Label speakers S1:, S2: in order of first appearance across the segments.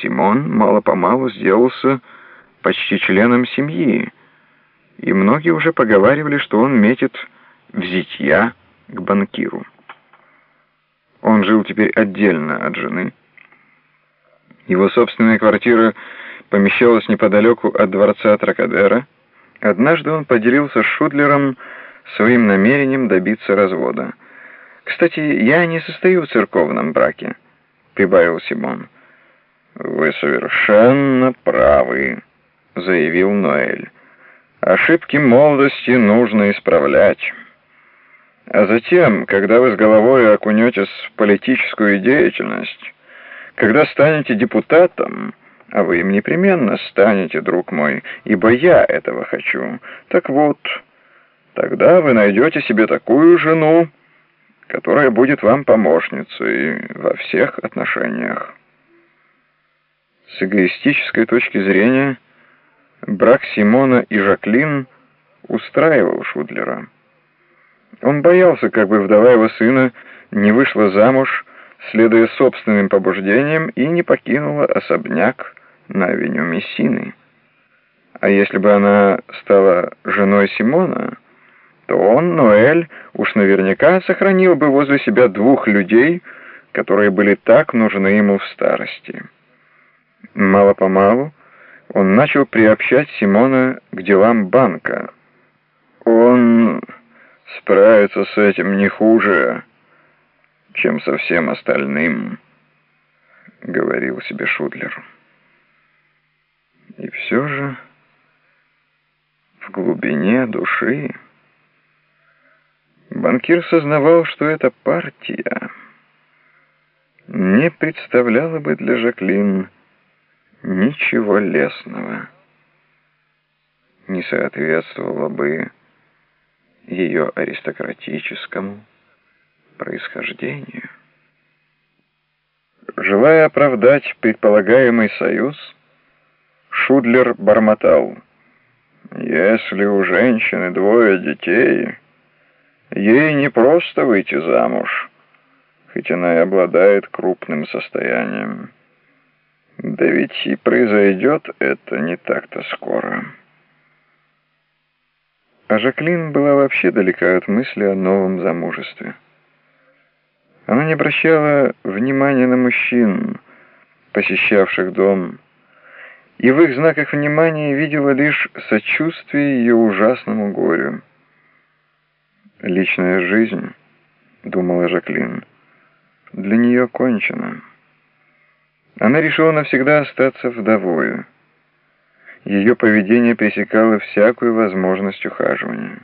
S1: Симон мало-помалу сделался почти членом семьи, и многие уже поговаривали, что он метит в зятья к банкиру. Он жил теперь отдельно от жены. Его собственная квартира помещалась неподалеку от дворца Тракадера. Однажды он поделился с Шудлером своим намерением добиться развода. «Кстати, я не состою в церковном браке», — прибавил Симон.
S2: «Вы совершенно правы», — заявил Ноэль. «Ошибки молодости нужно исправлять». А затем, когда вы с головой окунетесь в политическую деятельность, когда станете депутатом, а вы им непременно станете, друг мой, ибо я этого хочу, так вот, тогда вы найдете себе такую жену, которая будет вам помощницей во всех отношениях.
S1: С эгоистической точки зрения, брак Симона и Жаклин устраивал Шудлера. Он боялся, как бы вдова его сына не вышла замуж, следуя собственным побуждениям, и не покинула особняк на авеню Мессины. А если бы она стала женой Симона, то он, Ноэль, уж наверняка сохранил бы возле себя двух людей, которые были так нужны ему в старости. Мало-помалу он начал приобщать Симона к делам банка. Он справится с этим не хуже, чем со всем остальным, — говорил себе Шудлер. И все же в глубине души банкир сознавал, что эта партия не представляла бы для Жаклин ничего лесного, не соответствовала бы ее аристократическому происхождению. Желая оправдать предполагаемый союз, Шудлер бормотал, «Если у женщины двое детей, ей не просто выйти замуж, хоть она и обладает крупным состоянием. Да ведь и произойдет это не так-то скоро». А Жаклин была вообще далека от мысли о новом замужестве. Она не обращала внимания на мужчин, посещавших дом, и в их знаках внимания видела лишь сочувствие ее ужасному горю. «Личная жизнь», — думала Жаклин, — «для нее кончена». Она решила навсегда остаться вдовою ее поведение пересекало всякую возможность ухаживания.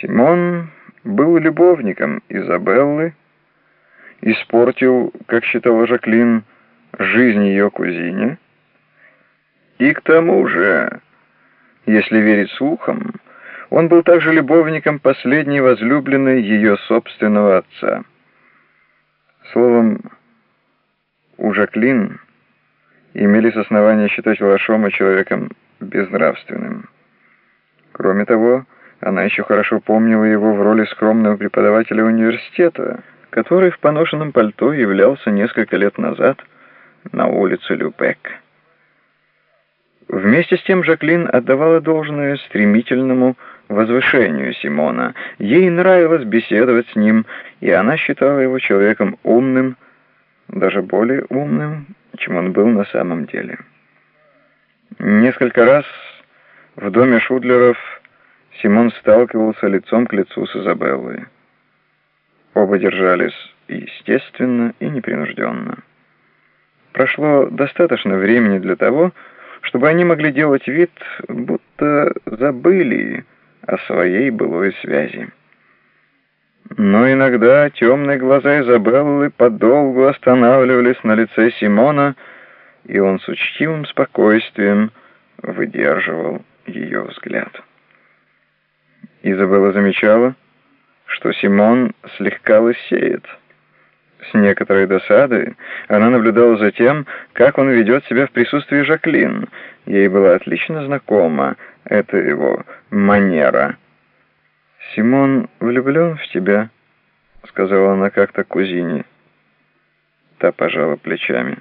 S1: Симон был любовником Изабеллы, испортил, как считала Жаклин, жизнь ее кузине, и к тому же, если верить слухам, он был также любовником последней возлюбленной ее собственного отца. Словом, у Жаклин имелись основания считать Волошома человеком безнравственным. Кроме того, она еще хорошо помнила его в роли скромного преподавателя университета, который в поношенном пальто являлся несколько лет назад на улице Люпек. Вместе с тем Жаклин отдавала должное стремительному возвышению Симона. Ей нравилось беседовать с ним, и она считала его человеком умным, даже более умным, чем он был на самом деле. Несколько раз в доме Шудлеров Симон сталкивался лицом к лицу с Изабеллой. Оба держались естественно и непринужденно. Прошло достаточно времени для того, чтобы они могли делать вид, будто забыли о своей былой связи. Но иногда темные глаза Изабеллы подолгу останавливались на лице Симона, и он с учтивым спокойствием выдерживал ее взгляд. Изабелла замечала, что Симон слегка лысеет. С некоторой досадой она наблюдала за тем, как он ведет себя в присутствии Жаклин. Ей была отлично знакома эта его манера — «Симон влюблен в тебя», — сказала она как-то кузине. Та пожала плечами.